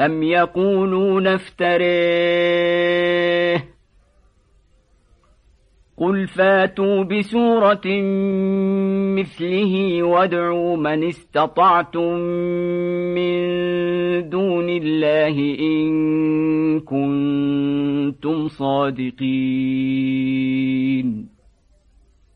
أم يقولون افتريه قل فاتوا بسورة مثله وادعوا من استطعتم من دون الله إن كنتم صادقين